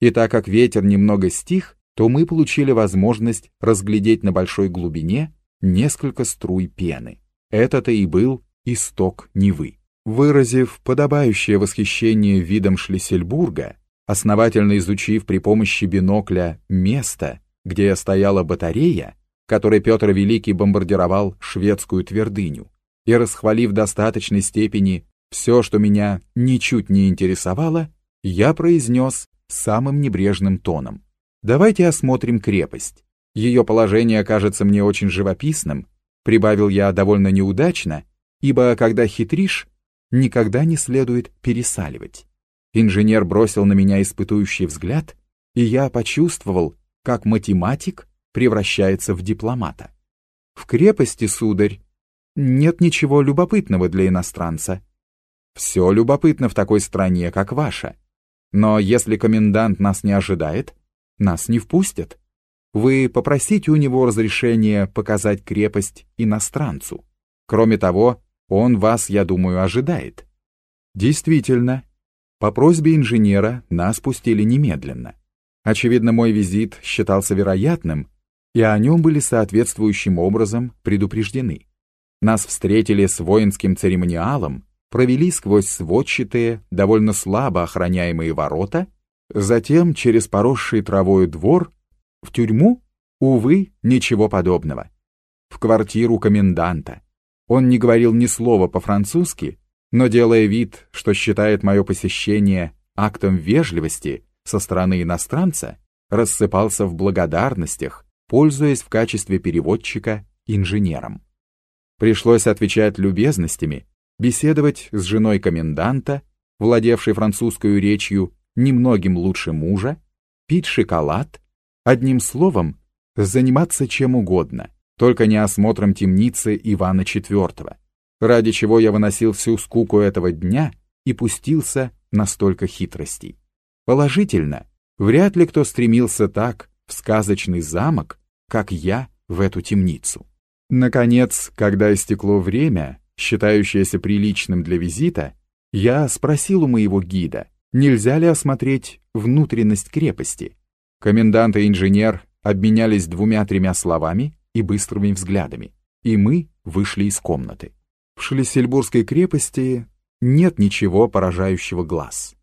И так как ветер немного стих, то мы получили возможность разглядеть на большой глубине несколько струй пены. Это-то и был исток Невы. Выразив подобающее восхищение видом Шлиссельбурга, основательно изучив при помощи бинокля место, где стояла батарея, которой Петр Великий бомбардировал шведскую твердыню, и расхвалив в достаточной степени все, что меня ничуть не интересовало, я произнес самым небрежным тоном. Давайте осмотрим крепость. Ее положение кажется мне очень живописным, прибавил я довольно неудачно, ибо когда хитришь, никогда не следует пересаливать. Инженер бросил на меня испытующий взгляд, и я почувствовал, как математик превращается в дипломата. В крепости, сударь, нет ничего любопытного для иностранца. Все любопытно в такой стране, как ваша. Но если комендант нас не ожидает, нас не впустят. Вы попросите у него разрешения показать крепость иностранцу. Кроме того, он вас, я думаю, ожидает. Действительно, по просьбе инженера нас пустили немедленно. Очевидно, мой визит считался вероятным, и о нем были соответствующим образом предупреждены. Нас встретили с воинским церемониалом, провели сквозь сводчатые, довольно слабо охраняемые ворота, затем через поросший травой двор, в тюрьму, увы, ничего подобного. В квартиру коменданта. Он не говорил ни слова по-французски, но делая вид, что считает мое посещение актом вежливости со стороны иностранца, рассыпался в благодарностях, пользуясь в качестве переводчика инженером. Пришлось отвечать любезностями, беседовать с женой коменданта, владевшей французской речью немногим лучше мужа, пить шоколад, одним словом, заниматься чем угодно, только не осмотром темницы Ивана IV, ради чего я выносил всю скуку этого дня и пустился на столько хитростей. Положительно, вряд ли кто стремился так в сказочный замок, как я в эту темницу. Наконец, когда истекло время, считающееся приличным для визита, я спросил у моего гида, нельзя ли осмотреть внутренность крепости. Комендант и инженер обменялись двумя-тремя словами и быстрыми взглядами, и мы вышли из комнаты. В Шлиссельбургской крепости нет ничего поражающего глаз.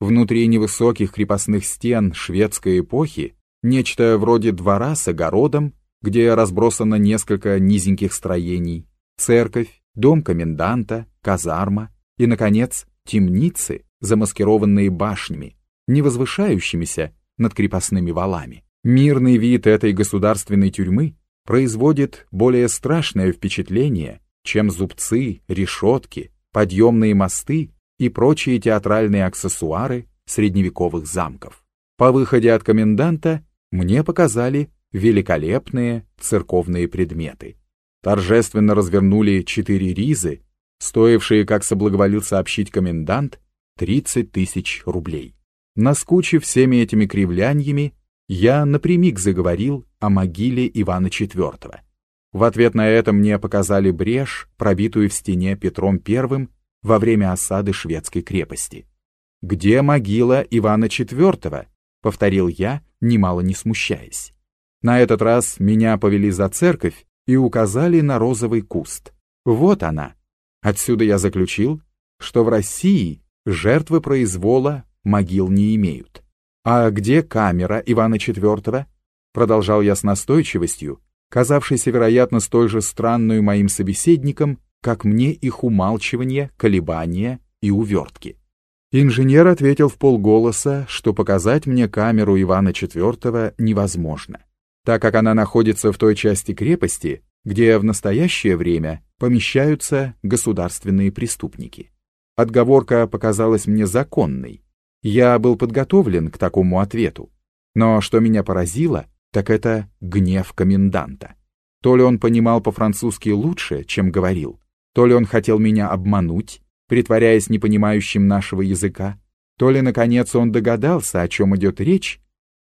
Внутри невысоких крепостных стен шведской эпохи нечто вроде двора с огородом, где разбросано несколько низеньких строений, церковь, дом коменданта, казарма и, наконец, темницы, замаскированные башнями, не возвышающимися над крепостными валами. Мирный вид этой государственной тюрьмы производит более страшное впечатление, чем зубцы, решетки, подъемные мосты и прочие театральные аксессуары средневековых замков. По выходе от коменданта мне показали великолепные церковные предметы. Торжественно развернули четыре ризы, стоившие, как соблаговолил сообщить комендант, 30 тысяч рублей. Наскучив всеми этими кривляньями, я напрямик заговорил о могиле Ивана IV. В ответ на это мне показали брешь, пробитую в стене Петром I во время осады шведской крепости. «Где могила Ивана IV?» — повторил я, немало не смущаясь. На этот раз меня повели за церковь и указали на розовый куст. Вот она. Отсюда я заключил, что в России жертвы произвола могил не имеют. А где камера Ивана IV? Продолжал я с настойчивостью, казавшейся, вероятно, столь же странную моим собеседником, как мне их умалчивание, колебания и увертки. Инженер ответил в полголоса, что показать мне камеру Ивана IV невозможно так как она находится в той части крепости, где в настоящее время помещаются государственные преступники. Отговорка показалась мне законной. Я был подготовлен к такому ответу. Но что меня поразило, так это гнев коменданта. То ли он понимал по-французски лучше, чем говорил, то ли он хотел меня обмануть, притворяясь непонимающим нашего языка, то ли, наконец, он догадался, о чем идет речь,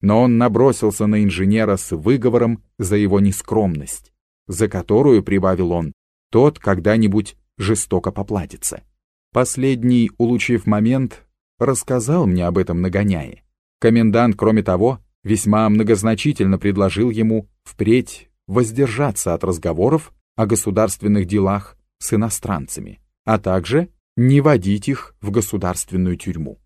но он набросился на инженера с выговором за его нескромность, за которую, прибавил он, тот когда-нибудь жестоко поплатится. Последний, улучив момент, рассказал мне об этом нагоняе, Комендант, кроме того, весьма многозначительно предложил ему впредь воздержаться от разговоров о государственных делах с иностранцами, а также не водить их в государственную тюрьму.